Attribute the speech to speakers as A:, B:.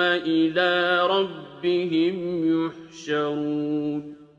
A: إِلَىٰ رَبِّهِمْ يُحْشَرُونَ